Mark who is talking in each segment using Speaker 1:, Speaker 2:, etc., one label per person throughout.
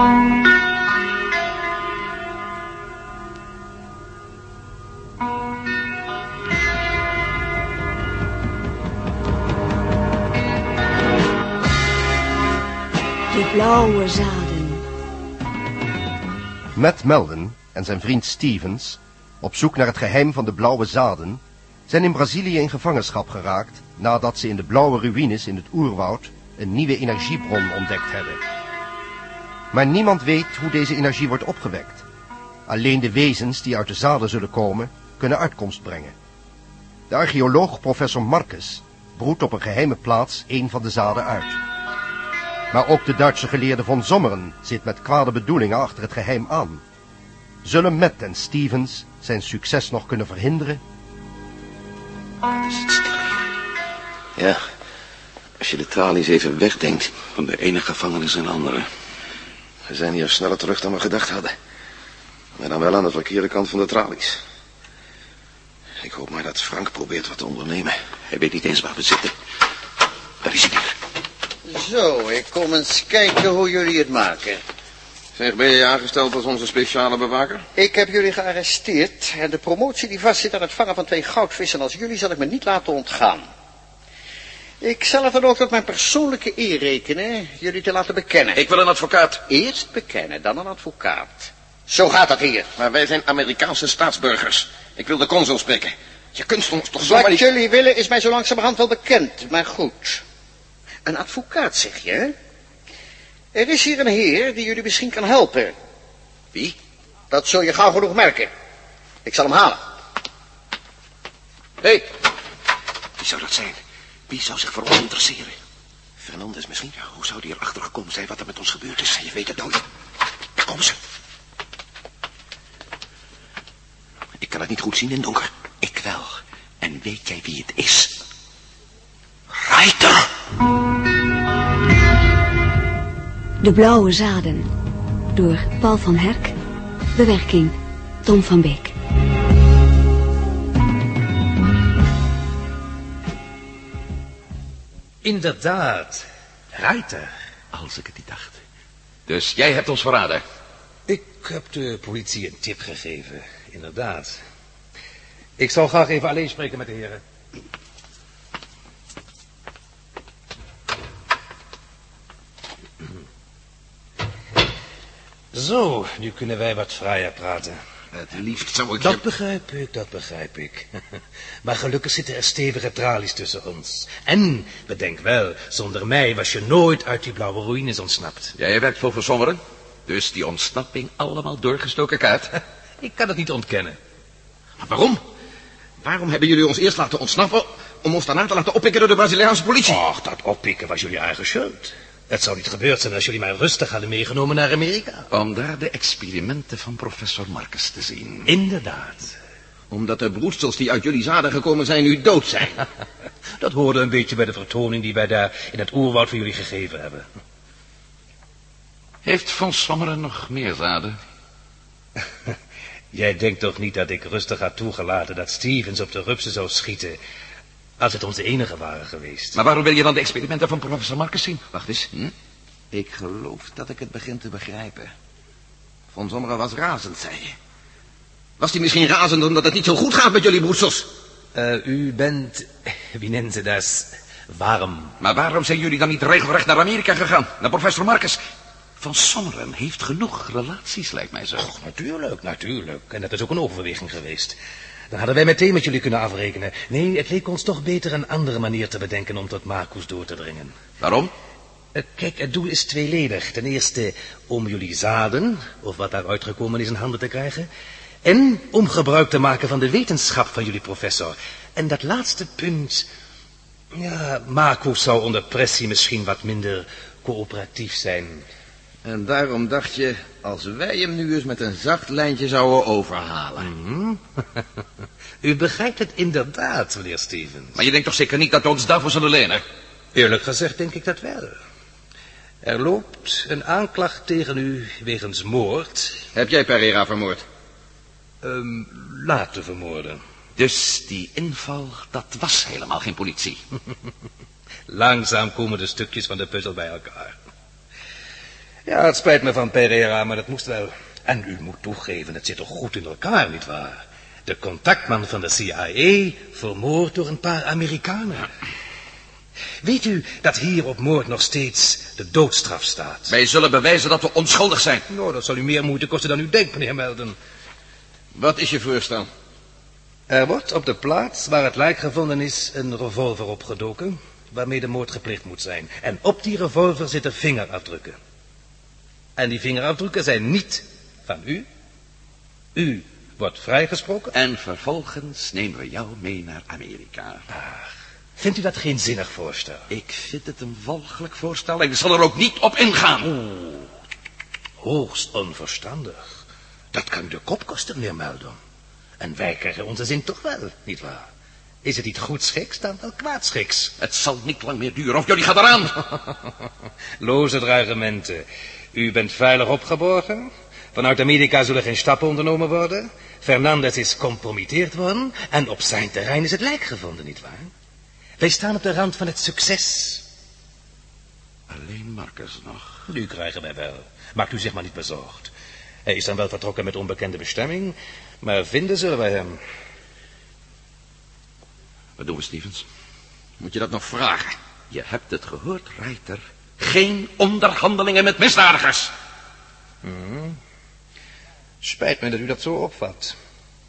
Speaker 1: De blauwe zaden.
Speaker 2: Matt Melden en zijn vriend Stevens, op zoek naar het geheim van de blauwe zaden, zijn in Brazilië in gevangenschap geraakt nadat ze in de blauwe ruïnes in het oerwoud een nieuwe energiebron ontdekt hebben. Maar niemand weet hoe deze energie wordt opgewekt. Alleen de wezens die uit de zaden zullen komen, kunnen uitkomst brengen. De archeoloog professor Marcus broedt op een geheime plaats een van de zaden uit. Maar ook de Duitse geleerde von Sommeren zit met kwade bedoelingen achter het geheim aan. Zullen Matt en Stevens zijn succes nog kunnen verhinderen?
Speaker 3: Ja, als je de tralies even wegdenkt van de ene gevangenis en de andere. We zijn hier sneller terug dan we gedacht hadden. Maar dan wel aan de verkeerde kant van de tralies. Ik hoop maar dat Frank probeert wat te ondernemen. Hij weet niet eens waar we zitten. Daar is hij weer.
Speaker 4: Zo, ik kom eens kijken hoe jullie het maken.
Speaker 3: Zeg, ben je aangesteld als onze speciale bewaker?
Speaker 4: Ik heb jullie gearresteerd en de promotie die vastzit aan het vangen van twee goudvissen als jullie zal ik me niet laten ontgaan. Ik zal het dan ook tot mijn persoonlijke eer rekenen jullie te laten bekennen.
Speaker 3: Ik wil een advocaat.
Speaker 4: Eerst bekennen, dan een advocaat. Zo gaat dat hier.
Speaker 3: Maar wij zijn Amerikaanse staatsburgers. Ik wil de consul spreken. Je kunt ons toch zomaar
Speaker 4: Wat
Speaker 3: niet...
Speaker 4: jullie willen is mij zo langzamerhand wel bekend, maar goed. Een advocaat, zeg je, hè? Er is hier een heer die jullie misschien kan helpen.
Speaker 3: Wie?
Speaker 4: Dat zul je gauw genoeg merken. Ik zal hem halen.
Speaker 3: Hé, hey. wie zou dat zijn? Wie zou zich voor ons interesseren? Fernandes misschien? Ja, hoe zou die erachter gekomen zijn wat er met ons gebeurd is? Je weet het nooit. Daar komen ze. Ik kan het niet goed zien in het donker. Ik wel. En weet jij wie het is? Reiter!
Speaker 1: De blauwe zaden. Door Paul van Herk. Bewerking Tom van Beek.
Speaker 5: Inderdaad, Reiter.
Speaker 3: Als ik het niet dacht. Dus jij hebt ons verraden.
Speaker 5: Ik heb de politie een tip gegeven, inderdaad. Ik zal graag even alleen spreken met de heren. Zo, nu kunnen wij wat vrijer praten.
Speaker 3: Het liefst zou ik
Speaker 5: Dat
Speaker 3: je...
Speaker 5: begrijp ik, dat begrijp ik. Maar gelukkig zitten er stevige tralies tussen ons. En, bedenk wel, zonder mij was je nooit uit die blauwe ruïnes ontsnapt.
Speaker 3: Jij werkt voor Versommeren. Dus die ontsnapping allemaal doorgestoken kaart.
Speaker 5: Ik kan het niet ontkennen.
Speaker 3: Maar waarom? Waarom hebben jullie ons eerst laten ontsnappen... om ons daarna te laten oppikken door de Braziliaanse politie?
Speaker 5: Och, dat oppikken was jullie eigen schuld. Het zou niet gebeurd zijn als jullie mij rustig hadden meegenomen naar Amerika.
Speaker 3: Om daar de experimenten van professor Marcus te zien.
Speaker 5: Inderdaad.
Speaker 3: Omdat de broedsels die uit jullie zaden gekomen zijn nu dood zijn.
Speaker 5: Dat hoorde een beetje bij de vertoning die wij daar in het oerwoud voor jullie gegeven hebben.
Speaker 3: Heeft Van Sommeren nog meer zaden?
Speaker 5: Jij denkt toch niet dat ik rustig had toegelaten dat Stevens op de rupsen zou schieten... als het onze enige waren geweest?
Speaker 3: Maar waarom wil je dan de experimenten van professor Marcus zien? Wacht eens. Hm? Ik geloof dat ik het begin te begrijpen. Van Sommeren was razend, zei je. Was hij misschien razend omdat het niet zo goed gaat met jullie broedsels?
Speaker 5: Eh, u bent, wie nennen ze dat, warm.
Speaker 3: Maar waarom zijn jullie dan niet regelrecht naar Amerika gegaan? Naar professor Marcus? Van Sommeren heeft genoeg relaties, lijkt mij zo.
Speaker 5: Och, natuurlijk, natuurlijk. En dat is ook een overweging geweest. Dan hadden wij meteen met jullie kunnen afrekenen. Nee, het leek ons toch beter een andere manier te bedenken om tot Marcus door te dringen.
Speaker 3: Waarom?
Speaker 5: Eh, Kijk, het doel is tweeledig. Ten eerste om jullie zaden, of wat daaruit gekomen is, in handen te krijgen. En om gebruik te maken van de wetenschap van jullie professor. En dat laatste punt... Ja, Marcus zou onder pressie misschien wat minder coöperatief zijn.
Speaker 3: En daarom dacht je, als wij hem nu eens met een zacht lijntje zouden overhalen.
Speaker 5: Mhm. U begrijpt het inderdaad, meneer Stevens.
Speaker 3: Maar je denkt toch zeker niet dat we ons daarvoor zullen lenen?
Speaker 5: Eerlijk gezegd denk ik dat wel. Er loopt een aanklacht tegen u wegens moord.
Speaker 3: Heb jij Pereira vermoord?
Speaker 5: Um, laten vermoorden.
Speaker 3: Dus die inval, dat was helemaal geen politie.
Speaker 5: Langzaam komen de stukjes van de puzzel bij elkaar. Ja, het spijt me van Pereira, maar dat moest wel. En u moet toegeven, het zit toch goed in elkaar, nietwaar? De contactman van de CIA vermoord door een paar Amerikanen. Weet u dat hier op moord nog steeds de doodstraf staat?
Speaker 6: Wij zullen bewijzen dat we onschuldig zijn.
Speaker 5: Nou, dat zal u meer moeite kosten dan u denkt, meneer Melden.
Speaker 7: Wat is je voorstel?
Speaker 5: Er wordt op de plaats waar het lijk gevonden is een revolver opgedoken, waarmee de moord gepleegd moet zijn. En op die revolver zitten vingerafdrukken. En die vingerafdrukken zijn niet van u. U wordt vrijgesproken.
Speaker 6: En vervolgens nemen we jou mee naar Amerika.
Speaker 5: Vindt u dat geen zinnig voorstel?
Speaker 6: Ik vind het een walgelijk voorstel en ik zal er ook niet op ingaan.
Speaker 5: Hoogst onverstandig. Dat kan de kop kosten, meneer Meldon. En wij krijgen onze zin toch wel, nietwaar? Is het niet goed schiks, dan wel kwaad schiks.
Speaker 6: Het zal niet lang meer duren of jullie gaan eraan.
Speaker 5: Loze dreigementen. U bent veilig opgeborgen. Vanuit Amerika zullen geen stappen ondernomen worden. Fernandez is compromitteerd worden. En op zijn terrein is het lijk gevonden, nietwaar? Wij staan op de rand van het succes.
Speaker 6: Alleen Marcus nog.
Speaker 5: Nu krijgen wij wel. Maakt u zich maar niet bezorgd. Hij is dan wel vertrokken met onbekende bestemming, maar vinden zullen wij hem.
Speaker 6: Wat doen we, Stevens?
Speaker 7: Moet je dat nog vragen?
Speaker 6: Je hebt het gehoord, Reiter. Geen onderhandelingen met misdadigers.
Speaker 5: Spijt me dat u dat zo opvat.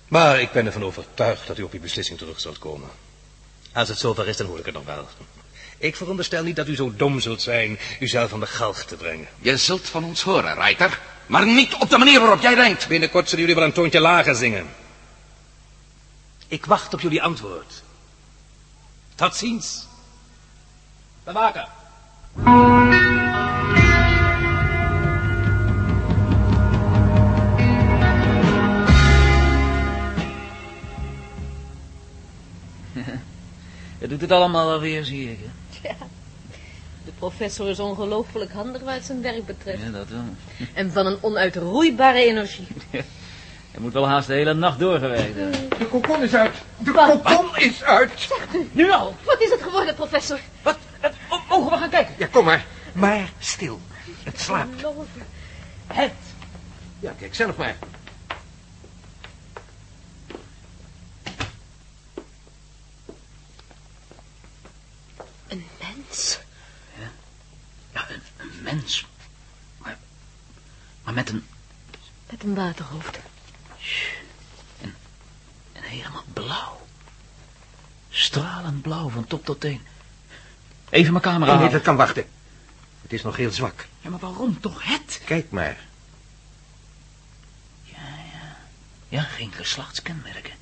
Speaker 5: Maar ik ben ervan overtuigd dat u op uw beslissing terug zult komen. Als het zover is, dan hoor ik het nog wel. Ik veronderstel niet dat u zo dom zult zijn uzelf aan de galg te brengen.
Speaker 6: Je zult van ons horen, Reiter. Maar niet op de manier waarop jij denkt.
Speaker 5: Binnenkort zullen jullie wel een toontje lager zingen. Ik wacht op jullie antwoord. Tot ziens. Bewaker.
Speaker 8: Je doet het allemaal alweer, zie ik. Hè?
Speaker 9: Ja, de professor is ongelooflijk handig wat zijn werk betreft.
Speaker 8: Ja, dat wel.
Speaker 9: En van een onuitroeibare energie.
Speaker 8: Je moet wel haast de hele nacht doorgewerkt hebben.
Speaker 7: De kokon is uit. De kokon is uit.
Speaker 8: Nu al?
Speaker 9: Wat is het geworden, professor?
Speaker 8: Wat? Het, o- mogen we gaan kijken?
Speaker 7: Ja, kom maar. Maar stil. Het slaapt.
Speaker 8: Het.
Speaker 7: Ja, kijk zelf maar.
Speaker 9: Een mens?
Speaker 8: Ja, een, een mens. Maar, maar met een,
Speaker 9: Met een waterhoofd.
Speaker 8: een helemaal blauw. Stralend blauw van top tot teen. Even mijn camera
Speaker 7: Nee, dat kan wachten. Het is nog heel zwak.
Speaker 8: Ja, maar waarom toch het?
Speaker 7: Kijk maar.
Speaker 8: Ja, geen geslachtskenmerken.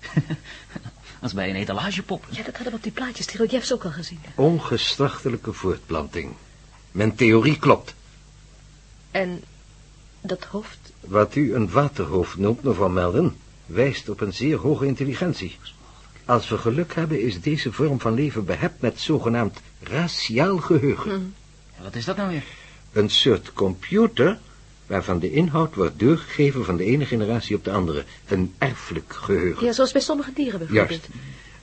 Speaker 8: Als bij een etalagepop.
Speaker 9: Ja, dat hadden we op die plaatjes, die reliefs ook al gezien.
Speaker 7: Ongeslachtelijke voortplanting. Mijn theorie klopt.
Speaker 9: En dat hoofd?
Speaker 7: Wat u een waterhoofd noemt, mevrouw Melden, wijst op een zeer hoge intelligentie. Als we geluk hebben, is deze vorm van leven behept met zogenaamd raciaal geheugen.
Speaker 8: Ja, wat is dat nou weer?
Speaker 7: Een soort computer waarvan de inhoud wordt doorgegeven van de ene generatie op de andere. Een erfelijk geheugen.
Speaker 9: Ja, zoals bij sommige dieren bijvoorbeeld.
Speaker 7: Juist.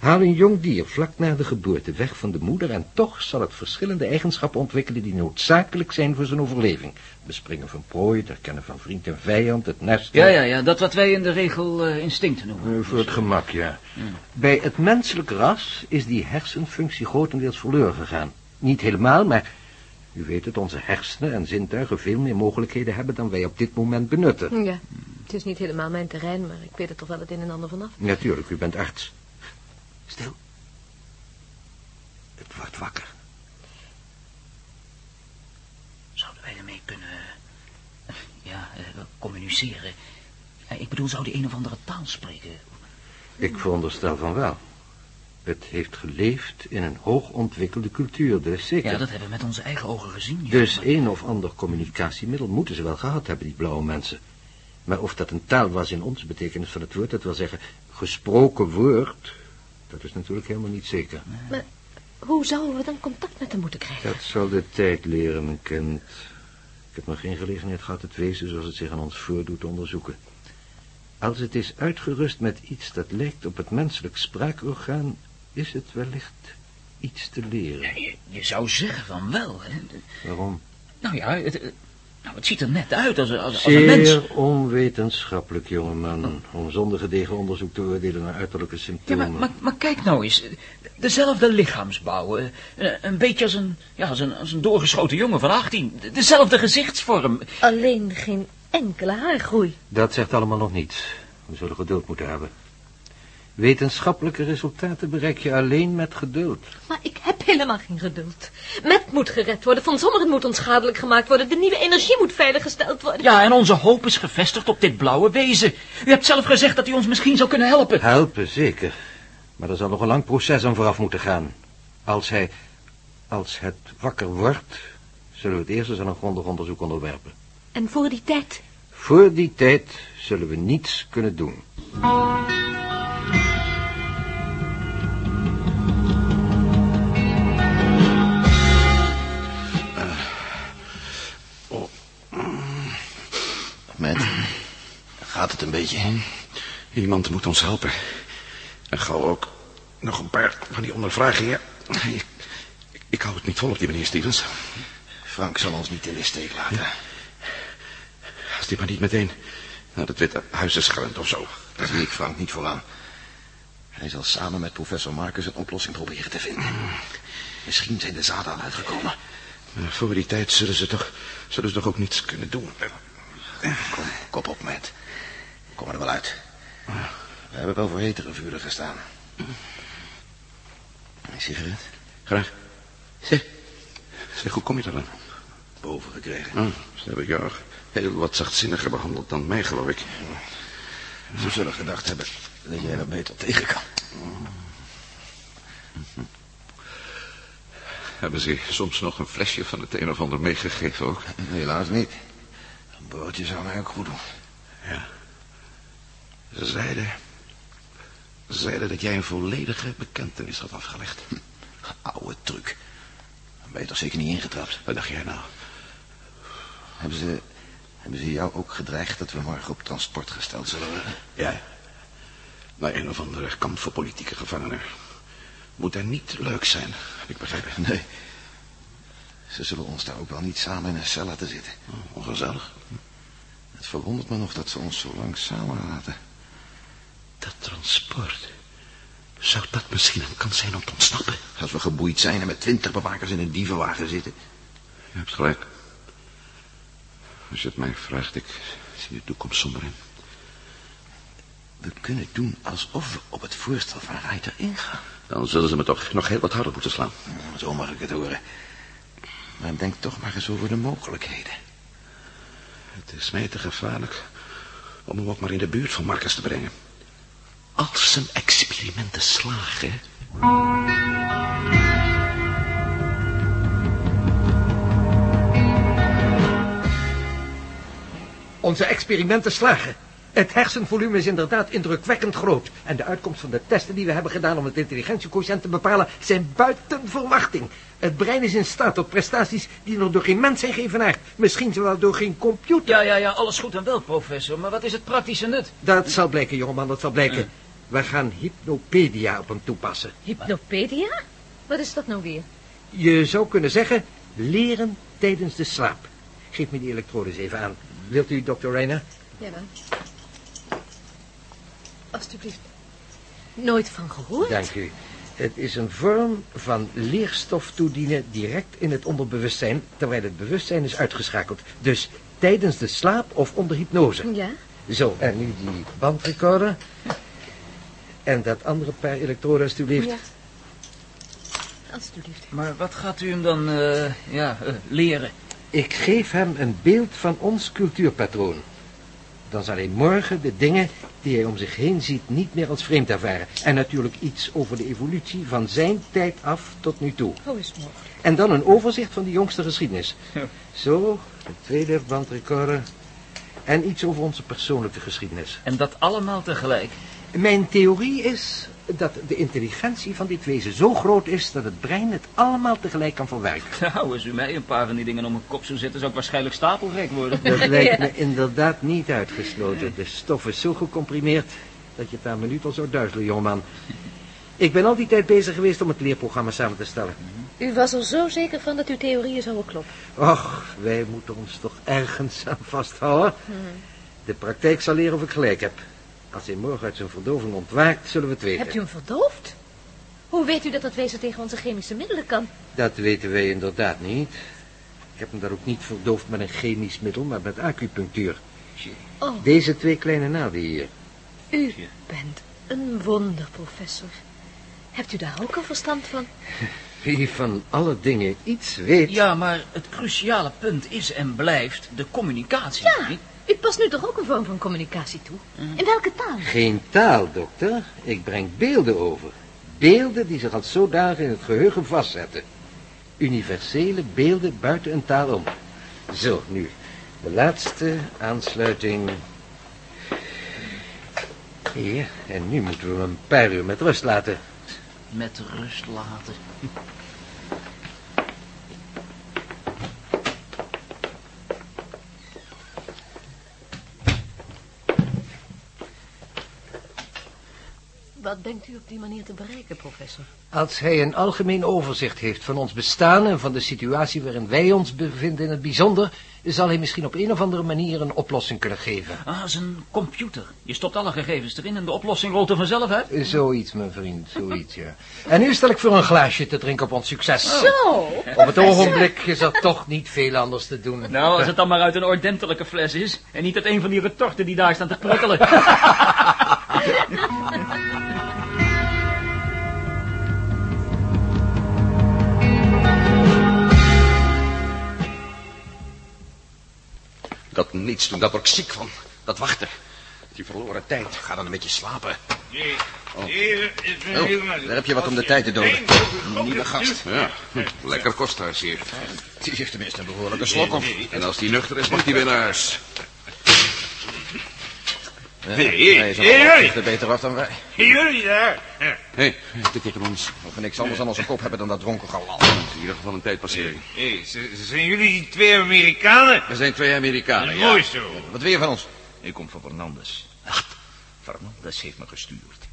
Speaker 7: Haal een jong dier vlak na de geboorte weg van de moeder en toch zal het verschillende eigenschappen ontwikkelen die noodzakelijk zijn voor zijn overleving. Bespringen van prooi, het herkennen van vriend en vijand, het nest.
Speaker 8: Ja, ja, ja, dat wat wij in de regel eh, instinct noemen.
Speaker 7: Eh, Voor het gemak, ja. Bij het menselijk ras is die hersenfunctie grotendeels verloren gegaan. Niet helemaal, maar u weet het, onze hersenen en zintuigen veel meer mogelijkheden hebben dan wij op dit moment benutten.
Speaker 9: Ja, het is niet helemaal mijn terrein, maar ik weet er toch wel het een en ander vanaf.
Speaker 7: Natuurlijk, u bent arts. Stil. Het wordt wakker.
Speaker 8: Zouden wij ermee kunnen... eh, ja, eh, communiceren? Ik bedoel, zou die een of andere taal spreken?
Speaker 7: Ik veronderstel van wel. Het heeft geleefd in een hoogontwikkelde cultuur, dus zeker.
Speaker 8: Ja, dat hebben we met onze eigen ogen gezien. ja,
Speaker 7: Dus
Speaker 8: maar-
Speaker 7: een of ander communicatiemiddel moeten ze wel gehad hebben, die blauwe mensen. Maar of dat een taal was in onze betekenis van het woord, dat wil zeggen gesproken woord, dat is natuurlijk helemaal niet zeker.
Speaker 9: Maar hoe zouden we dan contact met hem moeten krijgen?
Speaker 7: Dat zal de tijd leren, mijn kind. Ik heb nog geen gelegenheid gehad het wezen zoals het zich aan ons voordoet te onderzoeken. Als het is uitgerust met iets dat lijkt op het menselijk spraakorgaan, is het wellicht iets te leren.
Speaker 8: Ja, je, je zou zeggen van wel. Hè.
Speaker 7: Waarom?
Speaker 8: Nou ja, het, eh, Nou, het ziet er net uit als, als, als een mens.
Speaker 7: Zeer onwetenschappelijk, jongeman. Om zonder gedegen onderzoek te oordelen naar uiterlijke
Speaker 8: Ja,
Speaker 7: symptomen.
Speaker 8: maar, maar, maar kijk nou eens. Dezelfde lichaamsbouw. eh, Een, een beetje als een, ja, als, een, als een doorgeschoten jongen van 18. Dezelfde gezichtsvorm.
Speaker 9: Alleen geen enkele haargroei.
Speaker 7: Dat zegt allemaal nog niets. We zullen geduld moeten hebben. Wetenschappelijke resultaten bereik je alleen met geduld.
Speaker 9: Maar ik heb helemaal geen geduld. Met moet gered worden, Van Zommeren moet onschadelijk gemaakt worden, de nieuwe energie moet veiliggesteld worden.
Speaker 8: Ja, en onze hoop is gevestigd op dit blauwe wezen. U hebt zelf gezegd dat u ons misschien zou kunnen helpen.
Speaker 7: Helpen, zeker. Maar er zal nog een lang proces aan vooraf moeten gaan. Als hij... Als het wakker wordt... zullen we het eerst eens aan een grondig onderzoek onderwerpen.
Speaker 9: En voor die tijd?
Speaker 7: Voor die tijd zullen we niets kunnen doen.
Speaker 3: Gaat het een beetje?
Speaker 6: Iemand moet ons helpen. En gauw ook nog een paar van die ondervragingen. Ik, ik, ik hou het niet vol op die meneer Stevens.
Speaker 3: Frank zal ons niet in de steek laten.
Speaker 6: Als die maar niet meteen naar het Witte Huis is gerend of zo.
Speaker 3: Daar zie ik Frank niet vooraan. Hij zal samen met professor Marcus een oplossing proberen te vinden. Misschien zijn de zaden al uitgekomen.
Speaker 6: Maar voor die tijd zullen ze toch, zullen ze toch ook niets kunnen doen.
Speaker 3: Kom, kop op, Matt. Kom er wel uit. We hebben wel voor hetere vuren gestaan. Een sigaret?
Speaker 6: Graag. Zeg, zeg, hoe kom je eraan?
Speaker 3: Boven gekregen.
Speaker 6: Oh, ze hebben jou heel wat zachtzinniger behandeld dan mij, geloof ik.
Speaker 3: Ze zullen gedacht hebben dat jij er beter tegen kan.
Speaker 6: Hebben ze soms nog een flesje van het een of ander meegegeven ook?
Speaker 3: Helaas niet. Een broodje zou mij ook goed doen.
Speaker 6: Ja. Ze zeiden... Ze zeiden dat jij een volledige bekentenis had afgelegd.
Speaker 3: Oude truc. Ben je toch zeker niet ingetrapt?
Speaker 6: Wat dacht jij nou?
Speaker 3: Hebben ze, hebben ze jou ook gedreigd dat we morgen op transport gesteld zullen worden?
Speaker 6: Ja. Naar een of andere kamp voor politieke gevangenen. Moet er niet leuk zijn, heb ik begrepen.
Speaker 3: Nee. Ze zullen ons daar ook wel niet samen in een cel laten zitten.
Speaker 6: Oh, ongezellig.
Speaker 3: Het verwondert me nog dat ze ons zo lang samen laten.
Speaker 6: Dat transport. Zou dat misschien een kans zijn om te ontsnappen?
Speaker 3: Als we geboeid zijn en met twintig bewakers in een dievenwagen zitten.
Speaker 6: Je hebt gelijk. Als je het mij vraagt, ik zie de toekomst somber in.
Speaker 3: We kunnen doen alsof we op het voorstel van Reiter ingaan.
Speaker 6: Dan zullen ze me toch nog heel wat harder moeten slaan.
Speaker 3: Zo mag ik het horen. Maar denk toch maar eens over de mogelijkheden.
Speaker 6: Het is mij te gevaarlijk om hem ook maar in de buurt van Marcus te brengen. Als zijn experimenten slagen...
Speaker 7: Onze experimenten slagen. Het hersenvolume is inderdaad indrukwekkend groot. En de uitkomst van de testen die we hebben gedaan om het intelligentiequotient te bepalen... zijn buiten verwachting. Het brein is in staat tot prestaties die nog door geen mens zijn geëvenaard. Misschien zelfs door geen computer.
Speaker 8: Ja, ja, ja, alles goed en wel, professor. Maar wat is het praktische nut?
Speaker 7: Dat zal blijken, jongeman, dat zal blijken. We gaan hypnopedia op hem toepassen.
Speaker 9: Hypnopedia? Wat is dat nou weer?
Speaker 7: Je zou kunnen zeggen, leren tijdens de slaap. Geef me die elektrodes even aan. Wilt u, dokter Reiner?
Speaker 9: Ja dan. Alsjeblieft. Nooit van gehoord?
Speaker 7: Dank u. Het is een vorm van leerstof toedienen direct in het onderbewustzijn... terwijl het bewustzijn is uitgeschakeld. Dus tijdens de slaap of onder hypnose.
Speaker 9: Ja?
Speaker 7: Zo, en nu die bandrecorder. En dat andere paar elektroden, alstublieft.
Speaker 9: Ja. Alsjeblieft.
Speaker 8: Maar wat gaat u hem dan, eh, ja, eh, leren?
Speaker 7: Ik geef hem een beeld van ons cultuurpatroon. Dan zal hij morgen de dingen die hij om zich heen ziet niet meer als vreemd ervaren. En natuurlijk iets over de evolutie van zijn tijd af tot nu toe.
Speaker 9: Hoe is het mogelijk?
Speaker 7: En dan een overzicht van de jongste geschiedenis.
Speaker 8: Ja.
Speaker 7: Zo, de tweede bandrecorder. En iets over onze persoonlijke geschiedenis.
Speaker 8: En dat allemaal tegelijk.
Speaker 7: Mijn theorie is dat de intelligentie van dit wezen zo groot is... dat het brein het allemaal tegelijk kan verwerken.
Speaker 8: Nou, als u mij een paar van die dingen om mijn kop zou zetten, zou ik waarschijnlijk stapelgek worden.
Speaker 7: Dat lijkt me inderdaad niet uitgesloten. De stof is zo gecomprimeerd dat je het aan minuut al zou duizelen, jongeman. Ik ben al die tijd bezig geweest om het leerprogramma samen te stellen.
Speaker 9: U was er zo zeker van dat uw theorieën zouden kloppen.
Speaker 7: Och, wij moeten ons toch ergens aan vasthouden. De praktijk zal leren of ik gelijk heb. Als hij morgen uit zijn verdoving ontwaakt, zullen we het weten.
Speaker 9: Hebt u hem verdoofd? Hoe weet u dat dat wezen tegen onze chemische middelen kan?
Speaker 7: Dat weten wij inderdaad niet. Ik heb hem daar ook niet verdoofd met een chemisch middel, maar met acupunctuur.
Speaker 9: Oh,
Speaker 7: Deze twee kleine naden hier.
Speaker 9: u bent een wonder, professor. Hebt u daar ook al verstand van?
Speaker 7: Wie van alle dingen iets weet...
Speaker 8: Ja, maar het cruciale punt is en blijft de communicatie.
Speaker 9: Ja, u past nu toch ook een vorm van communicatie toe? In welke taal?
Speaker 7: Geen taal, dokter. Ik breng beelden over. Beelden die zich als zodanig in het geheugen vastzetten. Universele beelden buiten een taal om. Zo, nu. De laatste aansluiting. Hier, en nu moeten we hem een paar uur met rust laten.
Speaker 8: Met rust laten.
Speaker 9: Wat denkt u op die manier te bereiken, professor?
Speaker 7: Als hij een algemeen overzicht heeft van ons bestaan en van de situatie waarin wij ons bevinden in het bijzonder, zal hij misschien op een of andere manier een oplossing kunnen geven.
Speaker 8: Ah, is een computer. Je stopt alle gegevens erin en de oplossing rolt er vanzelf uit.
Speaker 7: Zoiets, mijn vriend, zoiets, ja. En nu stel ik voor een glaasje te drinken op ons succes.
Speaker 9: Zo!
Speaker 7: Op het ogenblik is er toch niet veel anders te doen.
Speaker 8: Nou, als het dan maar uit een ordentelijke fles is. En niet uit een van die retorten die daar staan te pruttelen.
Speaker 6: Dat niets doen, daar word ik ziek van. Dat wachten. Die verloren tijd. Ga dan een beetje slapen.
Speaker 3: Oh, daar heb je wat om de tijd te doden. Een nieuwe gast.
Speaker 6: Ja, lekker kosthuis hier.
Speaker 3: Die heeft tenminste een behoorlijke slok op.
Speaker 6: En als die nuchter is, mag die weer naar huis.
Speaker 3: Ja, hij is al er beter af dan wij.
Speaker 10: Jullie daar.
Speaker 6: Hé, hey, tegen ons.
Speaker 3: Of we niks anders aan onze kop hebben dan dat dronken
Speaker 6: is in ieder geval een tijdpassering.
Speaker 10: Hé, zijn jullie die twee Amerikanen?
Speaker 6: We zijn twee Amerikanen, ja.
Speaker 10: Mooi zo.
Speaker 3: Wat wil je van ons?
Speaker 10: Ik kom van Fernandes. Wat? Fernandes heeft me gestuurd.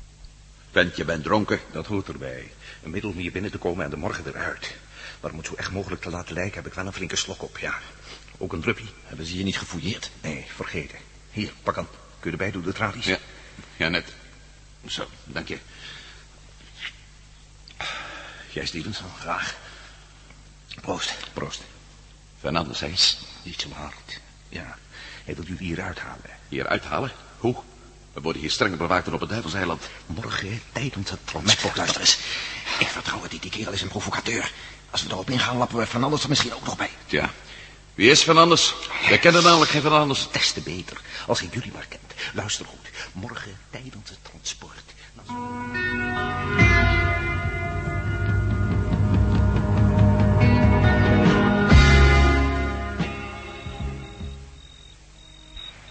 Speaker 6: Vent, je bent dronken.
Speaker 10: Dat hoort erbij. Een middel om hier binnen te komen en de morgen eruit. Maar om het zo echt mogelijk te laten lijken heb ik wel een flinke slok op, ja. Ook een druppie.
Speaker 3: Hebben ze je niet gefouilleerd?
Speaker 10: Nee, vergeten. Hier, pak aan. Kun je erbij doen, de tralies?
Speaker 6: Ja, ja net. Zo, dank je.
Speaker 10: Jij, Stevens?
Speaker 3: Graag. Proost.
Speaker 10: Proost.
Speaker 6: Fernandes, is
Speaker 10: Niet zo hard. Ja, hij wil jullie hier uithalen.
Speaker 6: hier uithalen. Hoe? We worden hier streng bewaakt dan op het Duivelseiland.
Speaker 10: Morgen tijdens het
Speaker 3: Met
Speaker 10: transport.
Speaker 3: luister eens. Ik vertrouw het niet, die kerel is een provocateur. Als we erop ingaan, lappen we Fernandes er misschien ook nog bij.
Speaker 6: Tja, wie is Fernandes? We kennen namelijk geen Fernandes.
Speaker 10: Des te beter, als hij jullie maar kent. Luister goed. Morgen tijdens het transport.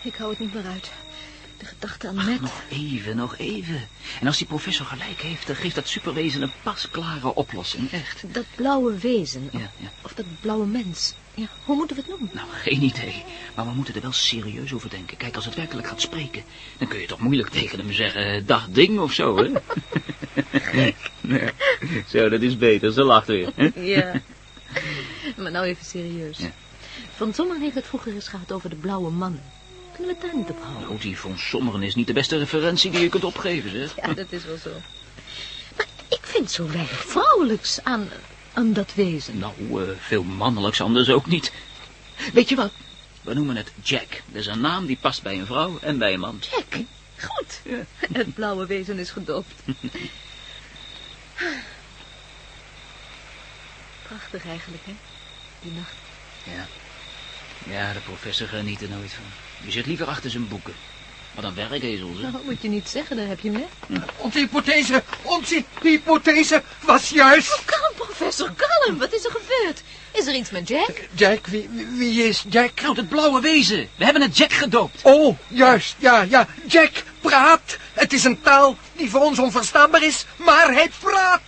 Speaker 9: Ik hou het niet meer uit. De gedachte aan Matt.
Speaker 8: Nog even, nog even. En als die professor gelijk heeft, dan geeft dat superwezen een pasklare oplossing. Echt.
Speaker 9: Dat blauwe wezen.
Speaker 8: Ja, ja.
Speaker 9: Of dat blauwe mens. Ja, hoe moeten we het noemen?
Speaker 8: Nou, geen idee. Maar we moeten er wel serieus over denken. Kijk, als het werkelijk gaat spreken, dan kun je toch moeilijk tegen hem zeggen, dag ding of zo, hè? Nee. Zo, dat is beter. Ze lacht weer. hè?
Speaker 9: Ja. maar nou even serieus.
Speaker 8: Ja.
Speaker 9: Van Zommeren heeft het vroeger eens gehad over de blauwe mannen. Kunnen we het daar niet op houden?
Speaker 8: Nou, die van Sommeren is niet de beste referentie die je kunt opgeven, zeg.
Speaker 9: Ja, dat is wel zo. Maar ik vind zo weinig vrouwelijks aan, aan dat wezen.
Speaker 8: Nou, eh, veel mannelijks anders ook niet. Weet je wat? We noemen het Jack. Dat is een naam die past bij een vrouw en bij een man.
Speaker 9: Jack, goed. Het blauwe wezen is gedoopt. Prachtig eigenlijk, hè? Die nacht.
Speaker 8: Ja. Ja, de professor geniet er nooit van. Die zit liever achter zijn boeken. Wat een werkezel, zeg.
Speaker 9: Nou, moet je niet zeggen, daar heb je me.
Speaker 7: Onze hypothese, onze hypothese was juist...
Speaker 9: Kalm, professor, kalm. Wat is er gebeurd? Is er iets met Jack?
Speaker 7: Jack, wie, wie is Jack?
Speaker 8: Nou, het blauwe wezen. We hebben het Jack gedoopt.
Speaker 7: Oh, juist, ja, ja. Jack praat. Het is een taal die voor ons onverstaanbaar is, maar hij praat.